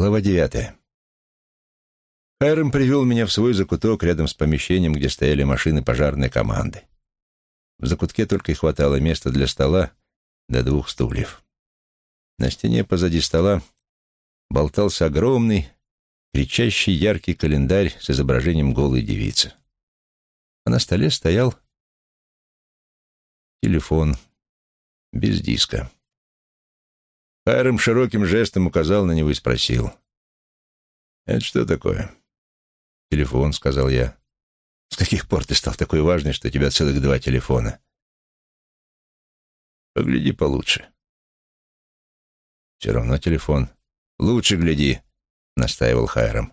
Глава девятая. Хайрам привел меня в свой закуток рядом с помещением, где стояли машины пожарной команды. В закутке только и хватало места для стола до двух стульев. На стене позади стола болтался огромный, кричащий яркий календарь с изображением голой девицы. А на столе стоял телефон без диска. Хайрам широким жестом указал на него и спросил. «Это что такое?» «Телефон», — сказал я. «С каких пор ты стал такой важный, что у тебя целых два телефона?» «Погляди получше». «Все равно телефон. Лучше гляди», — настаивал Хайрам.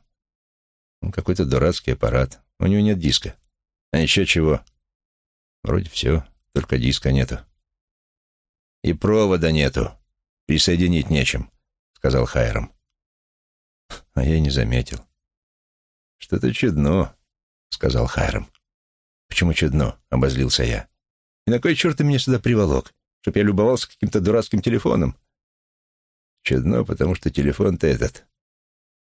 «Какой-то дурацкий аппарат. У него нет диска. А еще чего?» «Вроде все, только диска нету». «И провода нету», «Присоединить нечем», — сказал Хайрам. А я не заметил. «Что-то чудно», — сказал Хайрам. «Почему чудно?» — обозлился я. «И на кой черт ты меня сюда приволок? Чтоб я любовался каким-то дурацким телефоном?» «Чудно, потому что телефон-то этот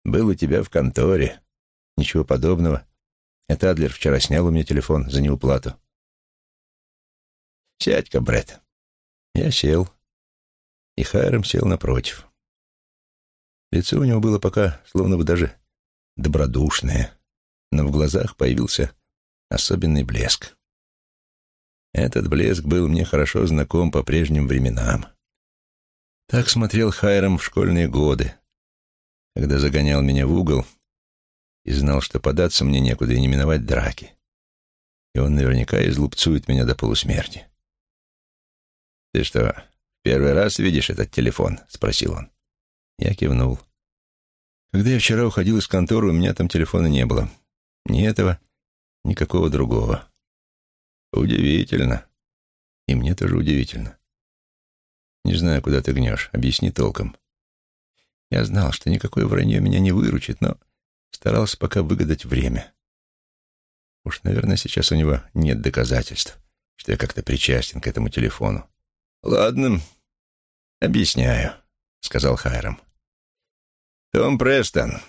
был у тебя в конторе. Ничего подобного. Это Адлер вчера снял у меня телефон за неуплату». «Сядь-ка, Брэд». Я сел и Хайрам сел напротив. Лицо у него было пока словно бы даже добродушное, но в глазах появился особенный блеск. Этот блеск был мне хорошо знаком по прежним временам. Так смотрел Хайрам в школьные годы, когда загонял меня в угол и знал, что податься мне некуда и не миновать драки. И он наверняка излупцует меня до полусмерти. «Ты что, «Первый раз видишь этот телефон?» — спросил он. Я кивнул. Когда я вчера уходил из конторы, у меня там телефона не было. Ни этого, ни какого другого. Удивительно. И мне тоже удивительно. Не знаю, куда ты гнешь. Объясни толком. Я знал, что никакое вранье меня не выручит, но старался пока выгадать время. Уж, наверное, сейчас у него нет доказательств, что я как-то причастен к этому телефону. Ладно, «Объясняю», — сказал Хайрам. «Том Престон,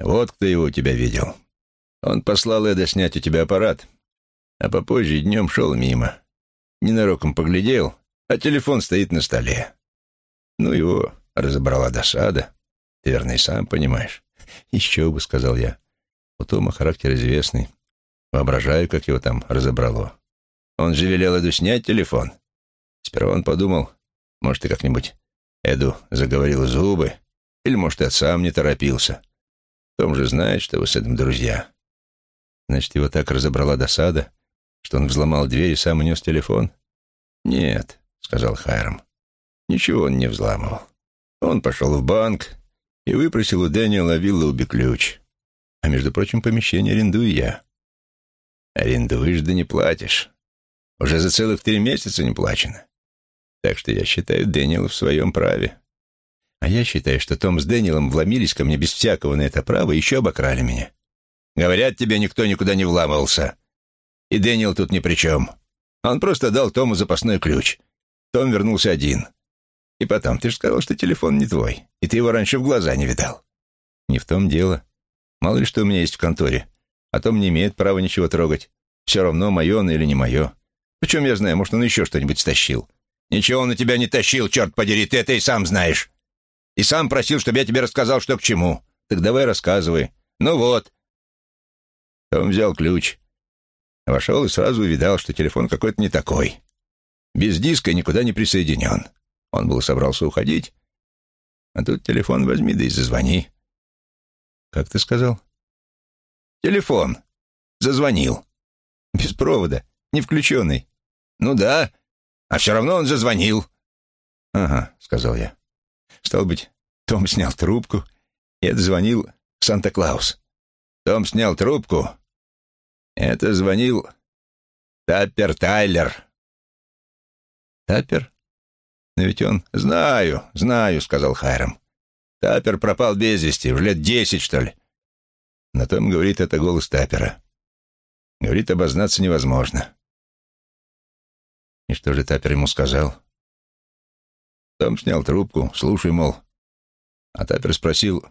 вот кто его у тебя видел. Он послал Эда снять у тебя аппарат, а попозже днем шел мимо. Ненароком поглядел, а телефон стоит на столе. Ну, его разобрала досада. Ты, верно, и сам понимаешь. «Еще бы», — сказал я. У Тома характер известный. Воображаю, как его там разобрало. Он же велел Эду снять телефон. Сперва он подумал, может, и как-нибудь Эду заговорил зубы, или, может, и сам не торопился. Том же знает, что вы с Эдом друзья. Значит, его так разобрала досада, что он взломал дверь и сам унес телефон? Нет, сказал Хайрам. Ничего он не взламывал. Он пошел в банк и выпросил у Дэниела Виллоуби ключ. А, между прочим, помещение арендую я. Арендуешь, да не платишь. Уже за целых три месяца не плачено. Так что я считаю Дэниела в своем праве. А я считаю, что Том с Дэниелом вломились ко мне без всякого на это права и еще обокрали меня. Говорят, тебе никто никуда не вламывался. И Дэниел тут ни при чем. Он просто дал Тому запасной ключ. Том вернулся один. И потом, ты же сказал, что телефон не твой, и ты его раньше в глаза не видал. Не в том дело. Мало ли что у меня есть в конторе. А Том не имеет права ничего трогать. Все равно, мое он или не мое. Причем я знаю, может, он еще что-нибудь стащил. Ничего он на тебя не тащил, черт подери, ты это и сам знаешь. И сам просил, чтобы я тебе рассказал, что к чему. Так давай рассказывай. Ну вот. Он взял ключ. Вошел и сразу увидал, что телефон какой-то не такой. Без диска никуда не присоединен. Он был собрался уходить. А тут телефон возьми, да и зазвони. Как ты сказал? Телефон. Зазвонил. Без провода, не включенный. Ну да, а все равно он зазвонил. «Ага», — сказал я. Стал быть, Том снял трубку и отзвонил Санта-Клаус. Том снял трубку. Это звонил Таппер Тайлер. Таппер? Но ведь он... Знаю, знаю, сказал Хайрам. Таппер пропал без вести, уже лет десять, что ли. На том, говорит, это голос Таппера. Говорит, обознаться невозможно. И что же Тапер ему сказал? Том снял трубку, слушай, мол. А Тапер спросил,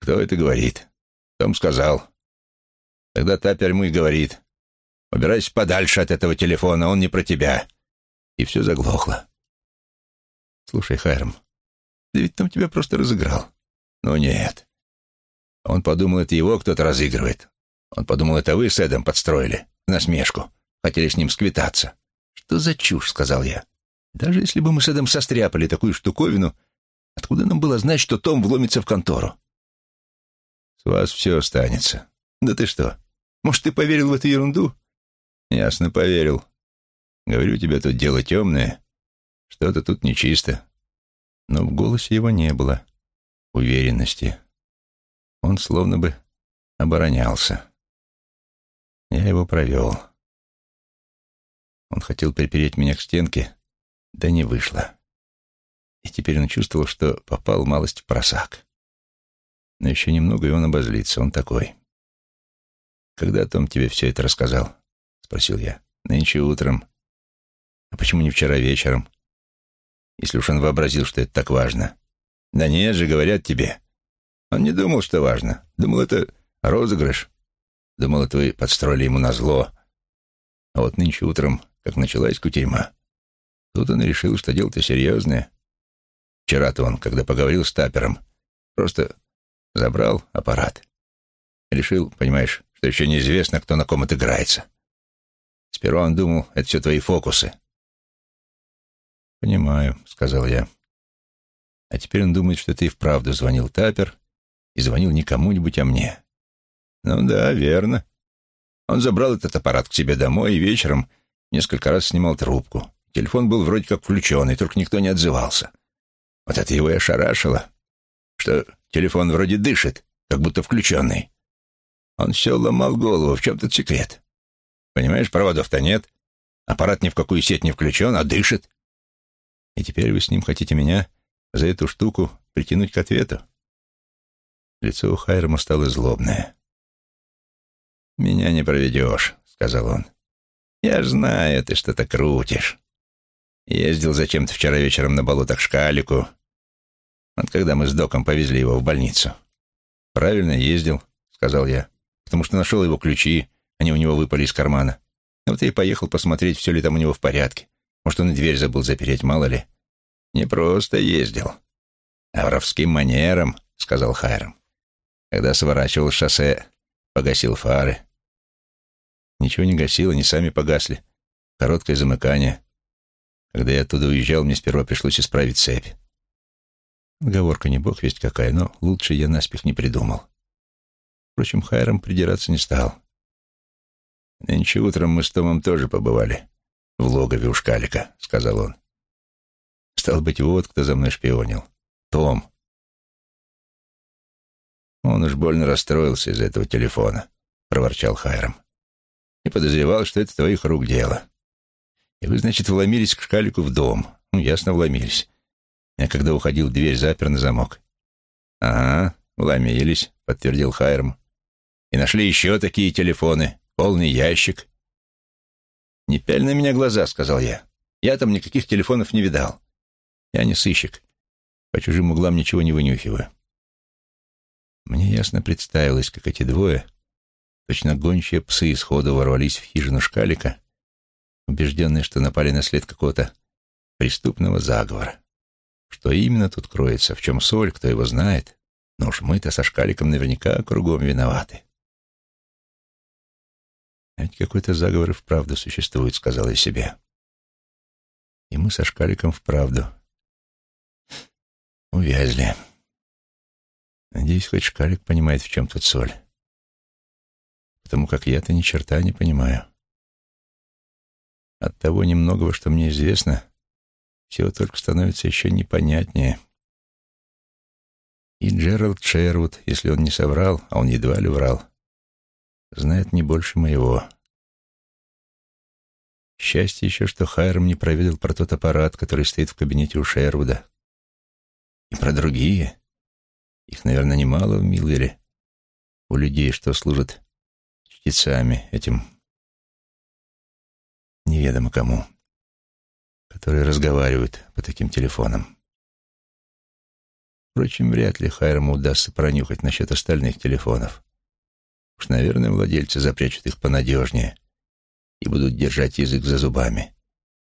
Кто это говорит? Том сказал. Тогда Тапер ему и говорит. Убирайся подальше от этого телефона, он не про тебя. И все заглохло. Слушай, Хайрам, да ведь Том тебя просто разыграл. Ну нет. Он подумал, это его кто-то разыгрывает. Он подумал, это вы с Эдом подстроили. Насмешку. Хотели с ним сквитаться. Что за чушь, сказал я. Даже если бы мы с Эдом состряпали такую штуковину, откуда нам было знать, что Том вломится в контору? С вас все останется. Да ты что, может, ты поверил в эту ерунду? Ясно, поверил. Говорю тебе, тут дело темное. Что-то тут нечисто. Но в голосе его не было уверенности. Он словно бы оборонялся. Я его провел. Он хотел припереть меня к стенке, да не вышло. И теперь он чувствовал, что попал малость в просак. Но еще немного, и он обозлится. Он такой. «Когда Том тебе все это рассказал?» — спросил я. «Нынче утром. А почему не вчера вечером? Если уж он вообразил, что это так важно. Да нет же, говорят тебе. Он не думал, что важно. Думал, это розыгрыш. Думал, это вы подстроили ему на зло. А вот нынче утром, как началась кутерьма, тут он решил, что дело-то серьезное. Вчера-то он, когда поговорил с Тапером, просто забрал аппарат. Решил, понимаешь, что еще неизвестно, кто на ком отыграется. Сперва он думал, это все твои фокусы. «Понимаю», — сказал я. «А теперь он думает, что ты и вправду звонил Тапер и звонил не кому-нибудь, а мне». «Ну да, верно. Он забрал этот аппарат к себе домой и вечером несколько раз снимал трубку. Телефон был вроде как включенный, только никто не отзывался. Вот это его и ошарашило, что телефон вроде дышит, как будто включенный. Он все ломал голову, в чем тут секрет? Понимаешь, проводов-то нет, аппарат ни в какую сеть не включен, а дышит. И теперь вы с ним хотите меня за эту штуку притянуть к ответу? Лицо у Хайрама стало злобное. «Меня не проведешь», — сказал он. «Я знаю, ты что-то крутишь. Ездил зачем-то вчера вечером на болото к шкалику. Вот когда мы с доком повезли его в больницу». «Правильно ездил», — сказал я, «потому что нашел его ключи, они у него выпали из кармана. Вот я и поехал посмотреть, все ли там у него в порядке. Может, он и дверь забыл запереть, мало ли. Не просто ездил. А воровским манером, сказал Хайрам. Когда сворачивал шоссе, погасил фары. Ничего не гасил, они сами погасли. Короткое замыкание. Когда я оттуда уезжал, мне сперва пришлось исправить цепь. Отговорка не бог весть какая, но лучше я наспех не придумал. Впрочем, Хайрам придираться не стал. Нынче утром мы с Томом тоже побывали в логове у Шкалика», — сказал он. «Стал быть, вот кто за мной шпионил. Том». «Он уж больно расстроился из-за этого телефона», — проворчал Хайрам. «И подозревал, что это твоих рук дело. И вы, значит, вломились к Шкалику в дом. Ну, ясно, вломились. Я когда уходил, дверь запер на замок». «Ага, вломились», — подтвердил Хайрам. «И нашли еще такие телефоны, полный ящик, «Не пяль на меня глаза», — сказал я. «Я там никаких телефонов не видал. Я не сыщик. По чужим углам ничего не вынюхиваю». Мне ясно представилось, как эти двое, точно гончие псы, сходу ворвались в хижину шкалика, убежденные, что напали на след какого-то преступного заговора. Что именно тут кроется, в чем соль, кто его знает. Но уж мы-то со шкаликом наверняка кругом виноваты. Ведь какой-то заговор и вправду существует, сказал я себе. И мы со Шкаликом вправду увязли. Надеюсь, хоть Шкалик понимает, в чем тут соль. Потому как я-то ни черта не понимаю. От того немногого, что мне известно, все только становится еще непонятнее. И Джеральд Шервуд, если он не соврал, а он едва ли врал, знает не больше моего. Счастье еще, что Хайрам не проведал про тот аппарат, который стоит в кабинете у Шервуда. И про другие. Их, наверное, немало в Милвере. У людей, что служат чтецами этим неведомо кому, которые разговаривают по таким телефонам. Впрочем, вряд ли Хайрому удастся пронюхать насчет остальных телефонов. Уж, наверное, владельцы запрячут их понадежнее и будут держать язык за зубами,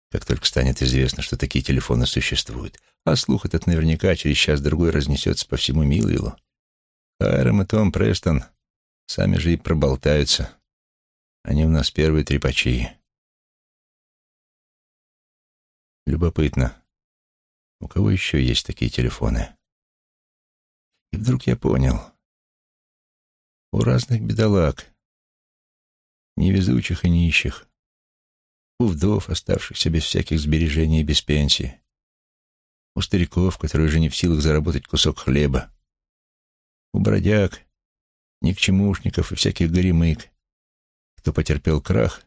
как только станет известно, что такие телефоны существуют. А слух этот наверняка через час-другой разнесется по всему Милвиллу. Хайрам и Том Престон сами же и проболтаются. Они у нас первые трепачи. Любопытно, у кого еще есть такие телефоны? И вдруг я понял. У разных бедолаг, невезучих и нищих, у вдов, оставшихся без всяких сбережений и без пенсии, у стариков, которые уже не в силах заработать кусок хлеба, у бродяг, никчемушников и всяких горемык, кто потерпел крах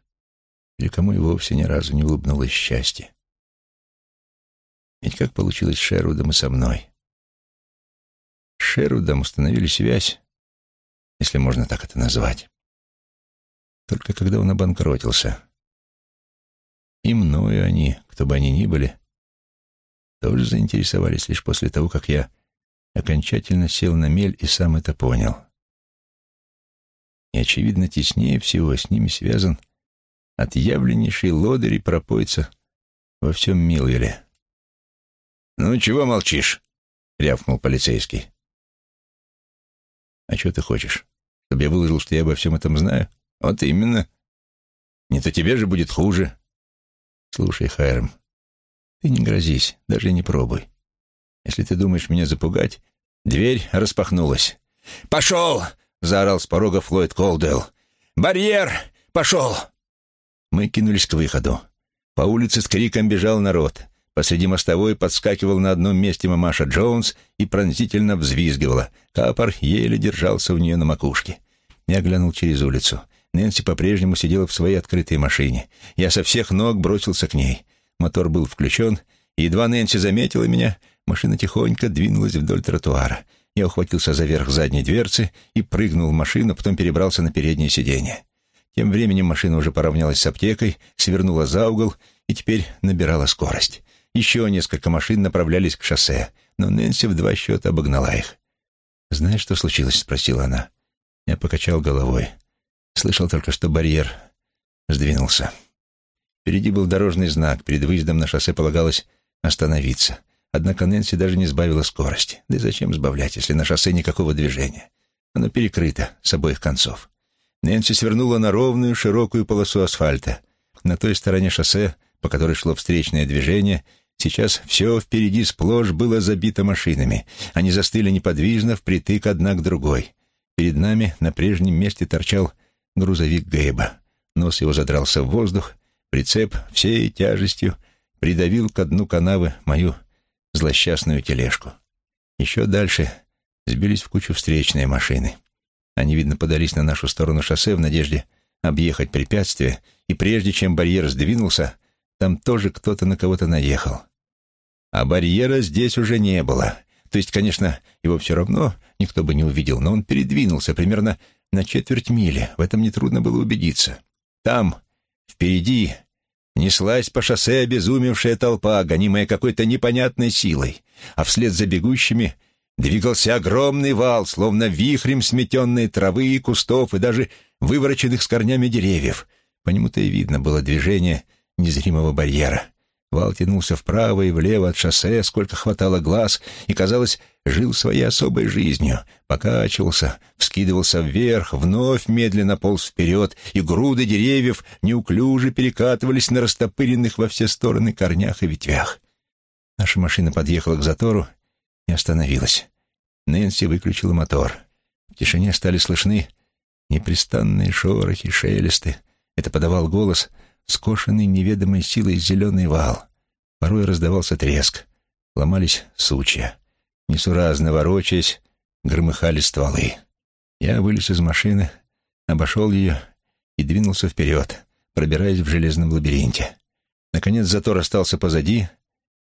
или кому и вовсе ни разу не улыбнулось счастье. Ведь как получилось с Шервудом и со мной? С Шервудом установили связь, если можно так это назвать. Только когда он обанкротился. И мною они, кто бы они ни были, тоже заинтересовались лишь после того, как я окончательно сел на мель и сам это понял. Очевидно, теснее всего с ними связан отъявленнейший лодырь и пропойца во всем Милвеле. «Ну, чего молчишь?» — рявкнул полицейский. «А что ты хочешь? Чтобы я выложил, что я обо всем этом знаю?» «Вот именно. Не то тебе же будет хуже». «Слушай, Хайрам, ты не грозись, даже не пробуй. Если ты думаешь меня запугать...» Дверь распахнулась. «Пошел!» — заорал с порога Флойд Колдуэлл. «Барьер! Пошел!» Мы кинулись к выходу. По улице с криком бежал народ. Посреди мостовой подскакивал на одном месте мамаша Джонс и пронзительно взвизгивала. Капор еле держался у нее на макушке. Я глянул через улицу. Нэнси по-прежнему сидела в своей открытой машине. Я со всех ног бросился к ней. Мотор был включен, едва Нэнси заметила меня, машина тихонько двинулась вдоль тротуара. Я ухватился за верх задней дверцы и прыгнул в машину, потом перебрался на переднее сиденье. Тем временем машина уже поравнялась с аптекой, свернула за угол и теперь набирала скорость. Еще несколько машин направлялись к шоссе, но Нэнси в два счета обогнала их. «Знаешь, что случилось?» — спросила она. Я покачал головой. Слышал только, что барьер сдвинулся. Впереди был дорожный знак, перед выездом на шоссе полагалось остановиться. Однако Нэнси даже не сбавила скорости. Да и зачем сбавлять, если на шоссе никакого движения? Оно перекрыто с обоих концов. Нэнси свернула на ровную широкую полосу асфальта. На той стороне шоссе, по которой шло встречное движение, Сейчас все впереди сплошь было забито машинами. Они застыли неподвижно, впритык одна к другой. Перед нами на прежнем месте торчал грузовик Гейба. Нос его задрался в воздух, прицеп всей тяжестью придавил к дну канавы мою злосчастную тележку. Еще дальше сбились в кучу встречные машины. Они, видно, подались на нашу сторону шоссе в надежде объехать препятствие, и прежде чем барьер сдвинулся, там тоже кто-то на кого-то наехал. А барьера здесь уже не было. То есть, конечно, его все равно никто бы не увидел, но он передвинулся примерно на четверть мили. В этом нетрудно было убедиться. Там, впереди, неслась по шоссе обезумевшая толпа, гонимая какой-то непонятной силой, а вслед за бегущими двигался огромный вал, словно вихрем сметенной травы и кустов и даже вывороченных с корнями деревьев. По нему-то и видно было движение незримого барьера. Вал тянулся вправо и влево от шоссе, сколько хватало глаз, и, казалось, жил своей особой жизнью, покачивался, вскидывался вверх, вновь медленно полз вперед, и груды деревьев неуклюже перекатывались на растопыренных во все стороны корнях и ветвях. Наша машина подъехала к затору и остановилась. Нэнси выключила мотор. В тишине стали слышны непрестанные шорохи, шелесты. Это подавал голос — скошенный неведомой силой зеленый вал. Порой раздавался треск, ломались сучья. Несуразно ворочаясь, громыхали стволы. Я вылез из машины, обошел ее и двинулся вперед, пробираясь в железном лабиринте. Наконец затор остался позади,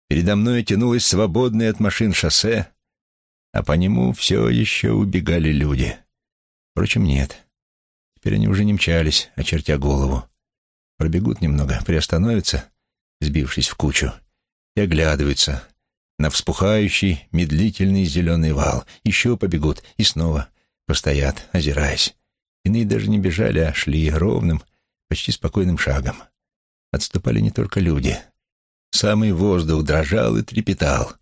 передо мной тянулось свободное от машин шоссе, а по нему все еще убегали люди. Впрочем, нет. Теперь они уже не мчались, очертя голову. Пробегут немного, приостановятся, сбившись в кучу, и оглядываются, на вспухающий, медлительный зеленый вал. Еще побегут и снова постоят, озираясь. Иные даже не бежали, а шли ровным, почти спокойным шагом. Отступали не только люди. Самый воздух дрожал и трепетал.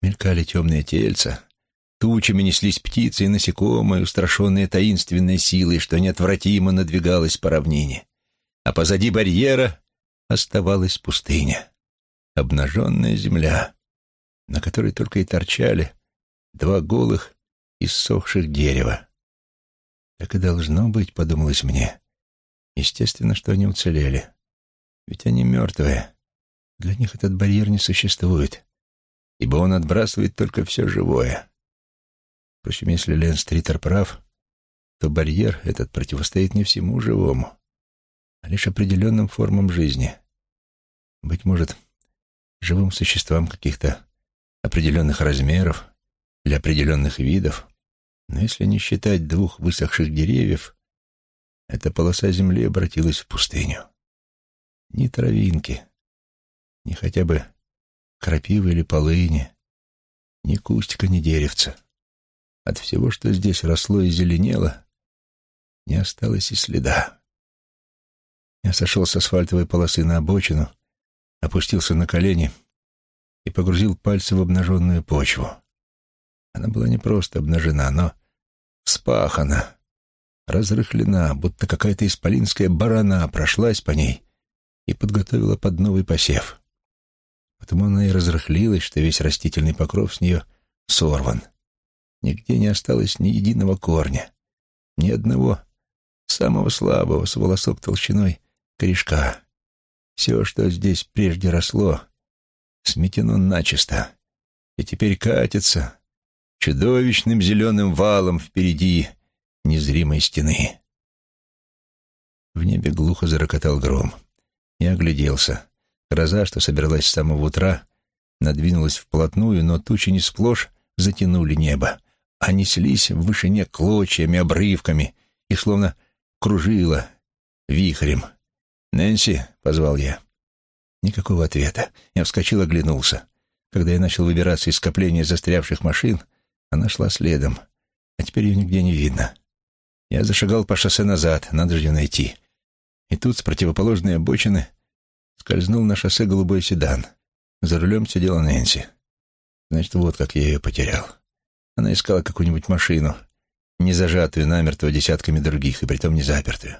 Мелькали темные тельца. Тучами неслись птицы и насекомые, устрашенные таинственной силой, что неотвратимо надвигалось по равнине. А позади барьера оставалась пустыня. Обнаженная земля, на которой только и торчали два голых, иссохших дерева. Так и должно быть, подумалось мне. Естественно, что они уцелели. Ведь они мертвые. Для них этот барьер не существует, ибо он отбрасывает только все живое. Впрочем, если Лен Стритер прав, то барьер этот противостоит не всему живому, а лишь определенным формам жизни. Быть может, живым существам каких-то определенных размеров для определенных видов. Но если не считать двух высохших деревьев, эта полоса земли обратилась в пустыню. Ни травинки, ни хотя бы крапивы или полыни, ни кустика, ни деревца. От всего, что здесь росло и зеленело, не осталось и следа. Я сошел с асфальтовой полосы на обочину, опустился на колени и погрузил пальцы в обнаженную почву. Она была не просто обнажена, но вспахана, разрыхлена, будто какая-то исполинская барана прошлась по ней и подготовила под новый посев. Потому она и разрыхлилась, что весь растительный покров с нее сорван. Нигде не осталось ни единого корня, ни одного самого слабого с волосок толщиной корешка. Все, что здесь прежде росло, сметено начисто, и теперь катится чудовищным зеленым валом впереди незримой стены. В небе глухо зарокотал гром. Я огляделся. Гроза, что собиралась с самого утра, надвинулась вплотную, но тучи не сплошь затянули небо, а неслись в вышине клочьями, обрывками и словно кружило вихрем. «Нэнси», — позвал я. Никакого ответа. Я вскочил, оглянулся. Когда я начал выбираться из скопления застрявших машин, она шла следом, а теперь ее нигде не видно. Я зашагал по шоссе назад, надо же ее найти. И тут с противоположной обочины скользнул на шоссе голубой седан. За рулем сидела Нэнси. Значит, вот как я ее потерял. Она искала какую-нибудь машину, не зажатую намертво десятками других, и притом не запертую.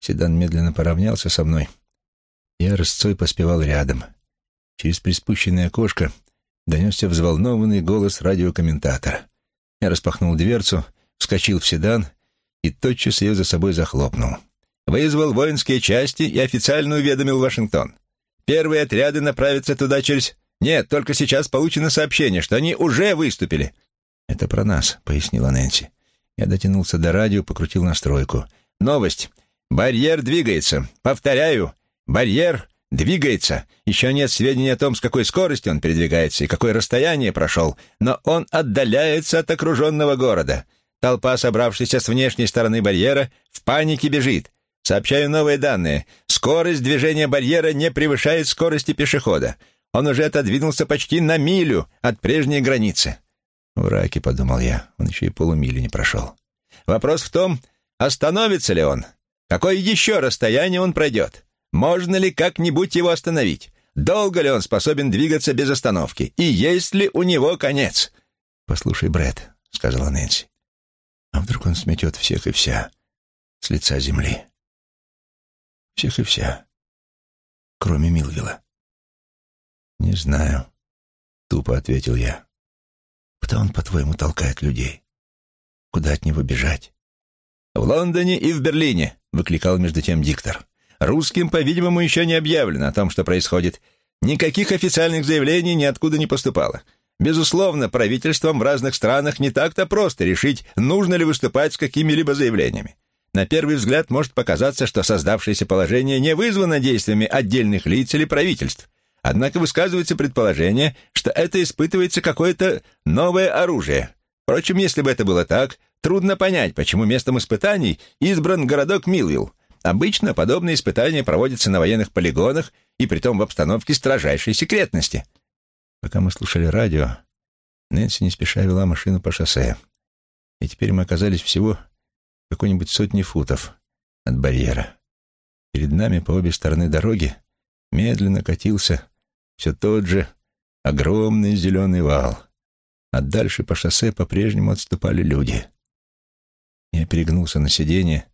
Седан медленно поравнялся со мной — я рысцой поспевал рядом. Через приспущенное окошко донесся взволнованный голос радиокомментатора. Я распахнул дверцу, вскочил в седан и тотчас ее за собой захлопнул. Вызвал воинские части и официально уведомил Вашингтон. Первые отряды направятся туда через... Нет, только сейчас получено сообщение, что они уже выступили. «Это про нас», — пояснила Нэнси. Я дотянулся до радио, покрутил настройку. «Новость. Барьер двигается. Повторяю, Барьер двигается. Еще нет сведений о том, с какой скоростью он передвигается и какое расстояние прошел, но он отдаляется от окруженного города. Толпа, собравшаяся с внешней стороны барьера, в панике бежит. Сообщаю новые данные. Скорость движения барьера не превышает скорости пешехода. Он уже отодвинулся почти на милю от прежней границы. В раке, подумал я, он еще и полумили не прошел. Вопрос в том, остановится ли он? Какое еще расстояние он пройдет? Можно ли как-нибудь его остановить? Долго ли он способен двигаться без остановки? И есть ли у него конец? «Послушай, Брэд», — сказала Нэнси, — «а вдруг он сметет всех и вся с лица земли? Всех и вся, кроме Милвилла?» «Не знаю», — тупо ответил я. «Кто он, по-твоему, толкает людей? Куда от него бежать?» «В Лондоне и в Берлине», — выкликал между тем диктор. Русским, по-видимому, еще не объявлено о том, что происходит. Никаких официальных заявлений ниоткуда не поступало. Безусловно, правительствам в разных странах не так-то просто решить, нужно ли выступать с какими-либо заявлениями. На первый взгляд может показаться, что создавшееся положение не вызвано действиями отдельных лиц или правительств. Однако высказывается предположение, что это испытывается какое-то новое оружие. Впрочем, если бы это было так, трудно понять, почему местом испытаний избран городок Милвилл, Обычно подобные испытания проводятся на военных полигонах и притом в обстановке строжайшей секретности. Пока мы слушали радио, Нэнси не спеша вела машину по шоссе. И теперь мы оказались всего какой-нибудь сотни футов от барьера. Перед нами по обе стороны дороги медленно катился все тот же огромный зеленый вал, а дальше по шоссе по-прежнему отступали люди. Я перегнулся на сиденье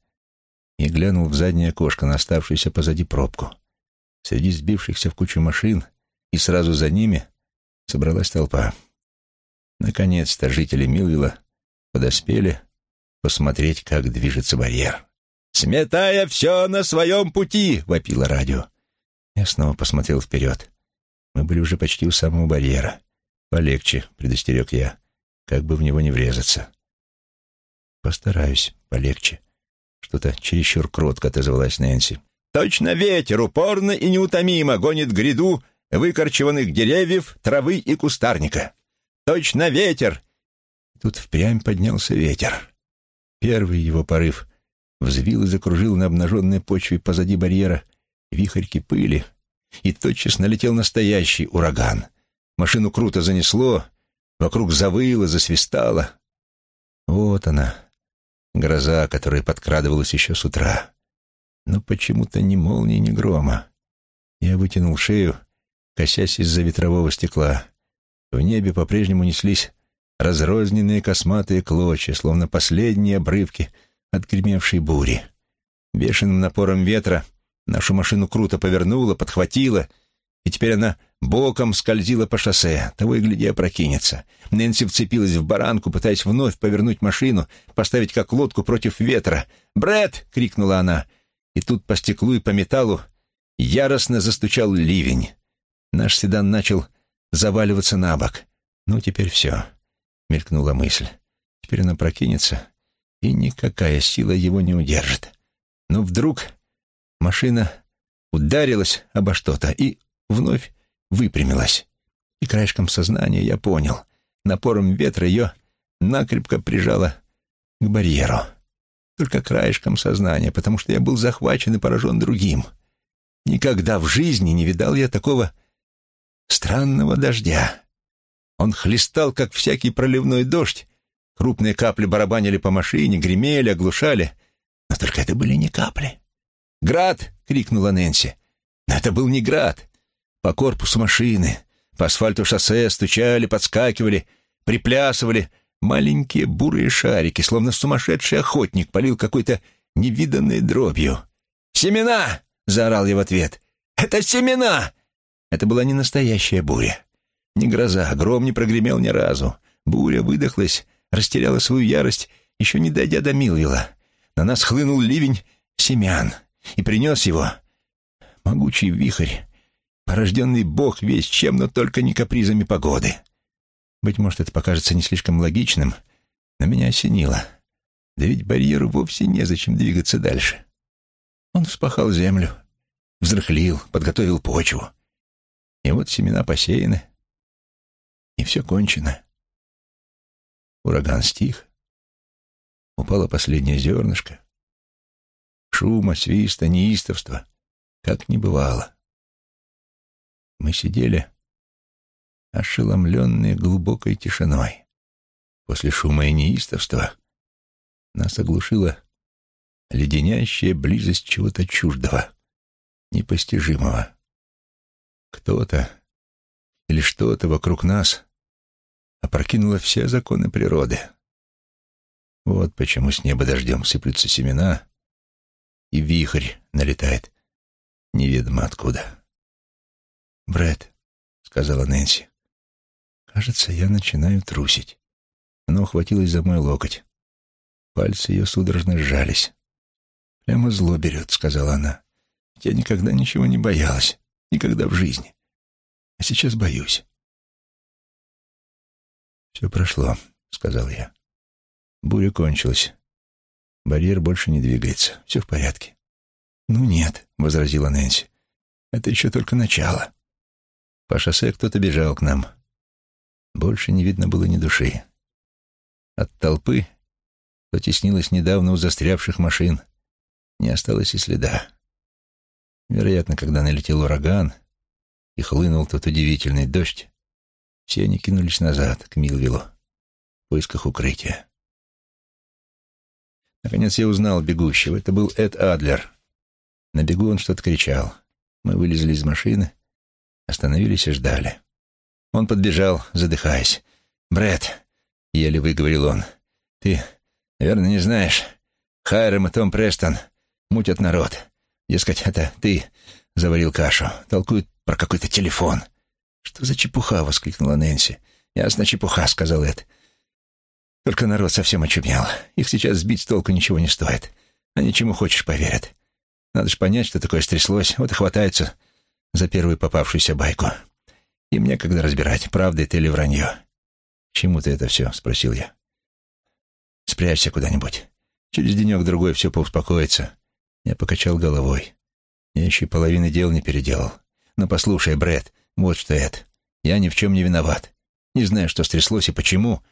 и глянул в заднее окошко на оставшуюся позади пробку. Среди сбившихся в кучу машин и сразу за ними собралась толпа. Наконец-то жители Милвилла подоспели посмотреть, как движется барьер. «Сметая все на своем пути!» — вопило радио. Я снова посмотрел вперед. Мы были уже почти у самого барьера. «Полегче», — предостерег я, — «как бы в него не врезаться». «Постараюсь, полегче». Что-то чересчур кротко отозвалась Нэнси. «Точно ветер упорно и неутомимо гонит гряду выкорчеванных деревьев, травы и кустарника. Точно ветер!» Тут впрямь поднялся ветер. Первый его порыв взвил и закружил на обнаженной почве позади барьера вихрьки пыли, и тотчас налетел настоящий ураган. Машину круто занесло, вокруг завыло, засвистало. Вот она, гроза, которая подкрадывалась еще с утра. Но почему-то ни молнии, ни грома. Я вытянул шею, косясь из-за ветрового стекла. В небе по-прежнему неслись разрозненные косматые клочья, словно последние обрывки отгремевшей бури. Бешеным напором ветра нашу машину круто повернуло, подхватило, и теперь она боком скользила по шоссе, того и гляди опрокинется. Нэнси вцепилась в баранку, пытаясь вновь повернуть машину, поставить как лодку против ветра. Бред! крикнула она. И тут по стеклу и по металлу яростно застучал ливень. Наш седан начал заваливаться на бок. «Ну, теперь все», — мелькнула мысль. «Теперь она прокинется, и никакая сила его не удержит». Но вдруг машина ударилась обо что-то и вновь выпрямилась. И краешком сознания я понял, напором ветра ее накрепко прижало к барьеру. Только краешком сознания, потому что я был захвачен и поражен другим. Никогда в жизни не видал я такого странного дождя. Он хлестал, как всякий проливной дождь. Крупные капли барабанили по машине, гремели, оглушали. Но только это были не капли. «Град!» — крикнула Нэнси. Но это был не град. По корпусу машины, по асфальту шоссе стучали, подскакивали, приплясывали. Маленькие бурые шарики, словно сумасшедший охотник, полил какой-то невиданной дробью. «Семена!» — заорал я в ответ. «Это семена!» Это была не настоящая буря. Не гроза, гром не прогремел ни разу. Буря выдохлась, растеряла свою ярость, еще не дойдя до Милвилла. На нас хлынул ливень семян и принес его могучий вихрь, порожденный бог весь чем, но только не капризами погоды. Быть может, это покажется не слишком логичным, но меня осенило. Да ведь барьеру вовсе незачем двигаться дальше. Он вспахал землю, взрыхлил, подготовил почву. И вот семена посеяны, и все кончено. Ураган стих, упало последнее зернышко. Шума, свиста, неистовства, как не бывало. Мы сидели, ошеломленные глубокой тишиной. После шума и неистовства нас оглушила леденящая близость чего-то чуждого, непостижимого. Кто-то или что-то вокруг нас опрокинуло все законы природы. Вот почему с неба дождем сыплются семена, и вихрь налетает неведомо откуда. Брэд, сказала Нэнси, — «кажется, я начинаю трусить». Она ухватилась за мой локоть. Пальцы ее судорожно сжались. «Прямо зло берет», — сказала она. «Я никогда ничего не боялась. Никогда в жизни. А сейчас боюсь. «Все прошло», — сказал я. «Буря кончилась. Барьер больше не двигается. Все в порядке». «Ну нет», — возразила Нэнси. «Это еще только начало». По шоссе кто-то бежал к нам. Больше не видно было ни души. От толпы, кто теснилась недавно у застрявших машин, не осталось и следа. Вероятно, когда налетел ураган и хлынул тот удивительный дождь, Все они кинулись назад, к Милвиллу, в поисках укрытия. Наконец я узнал бегущего. Это был Эд Адлер. На бегу он что-то кричал. Мы вылезли из машины, остановились и ждали. Он подбежал, задыхаясь. «Брэд», — еле выговорил он, — «ты, наверное, не знаешь, Хайрам и Том Престон мутят народ. Дескать, это ты заварил кашу, толкуют про какой-то телефон». «Что за чепуха?» — воскликнула Нэнси. «Ясно, чепуха», — сказал Эд. «Только народ совсем очумел. Их сейчас сбить с толку ничего не стоит. Они чему хочешь поверят. Надо же понять, что такое стряслось. Вот и хватаются за первую попавшуюся байку. И мне когда разбирать, правда это или вранье. «Чему ты это все?» — спросил я. «Спрячься куда-нибудь. Через денек-другой все поуспокоится». Я покачал головой. Я еще и половины дел не переделал. Но послушай, Брэд, вот что это. Я ни в чем не виноват. Не знаю, что стряслось и почему,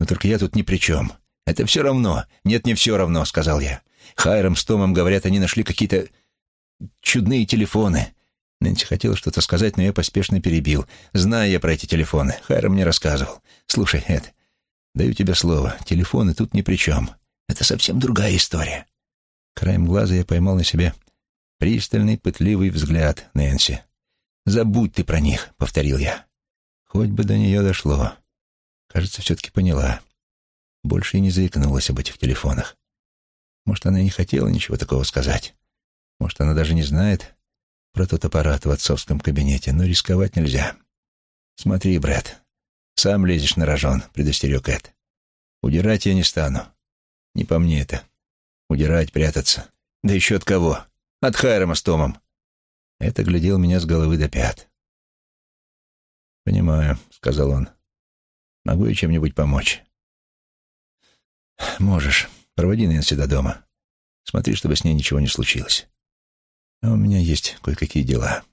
но только я тут ни при чем. Это все равно. Нет, не все равно, сказал я. Хайрам с Томом, говорят, они нашли какие-то чудные телефоны. Нэнси хотела что-то сказать, но я поспешно перебил. Знаю я про эти телефоны. Хайрам мне рассказывал. Слушай, Эд, даю тебе слово. Телефоны тут ни при чем. Это совсем другая история. Краем глаза я поймал на себе пристальный, пытливый взгляд Нэнси. «Забудь ты про них», — повторил я. Хоть бы до нее дошло. Кажется, все-таки поняла. Больше и не заикнулась об этих телефонах. Может, она не хотела ничего такого сказать. Может, она даже не знает про тот аппарат в отцовском кабинете, но рисковать нельзя. «Смотри, Брэд, сам лезешь на рожон», — предостерег Эд. «Удирать я не стану. Не по мне это. Удирать, прятаться. Да еще от кого? От Хайрама с Томом». Это глядел меня с головы до пят. «Понимаю», — сказал он. «Могу я чем-нибудь помочь?» «Можешь. Проводи Нэнси до дома. Смотри, чтобы с ней ничего не случилось. А у меня есть кое-какие дела».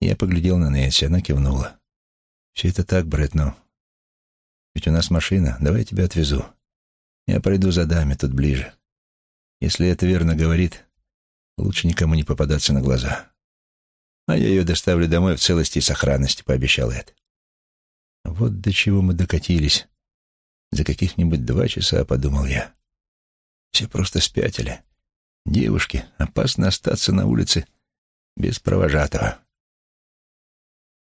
Я поглядел на Нэнси, она кивнула. «Все это так, Брэд, но... Ведь у нас машина, давай я тебя отвезу. Я пройду за даме, тут ближе. Если это верно говорит, Лучше никому не попадаться на глаза. А я ее доставлю домой в целости и сохранности, пообещал Эд. Вот до чего мы докатились. За каких-нибудь два часа, подумал я. Все просто спятили. Девушке опасно остаться на улице без провожатого.